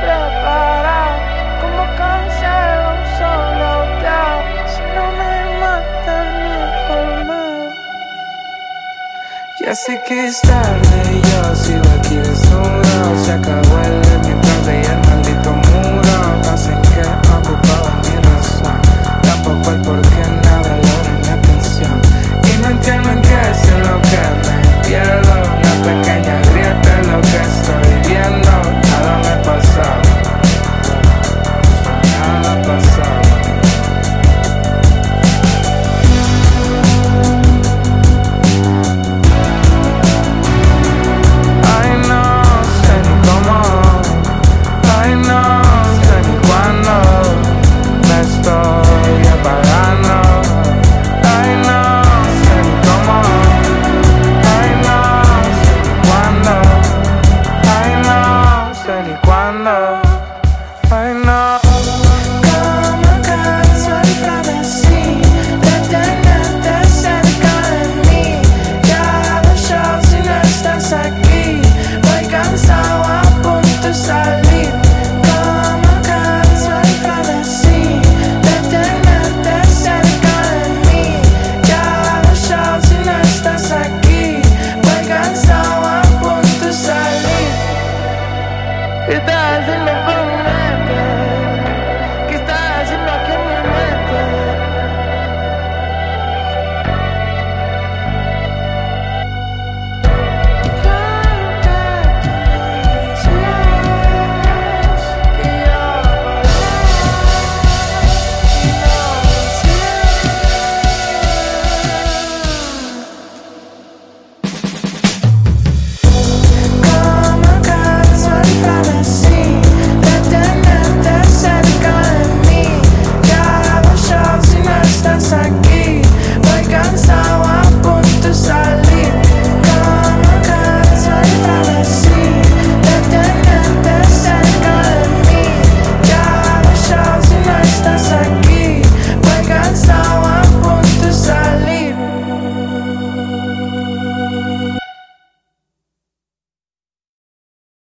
Preparado, como cansa de un solo octavo. Si no me mata, me informar. Ya sé que es tarde, yo sigo lo en. I know.